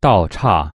道岔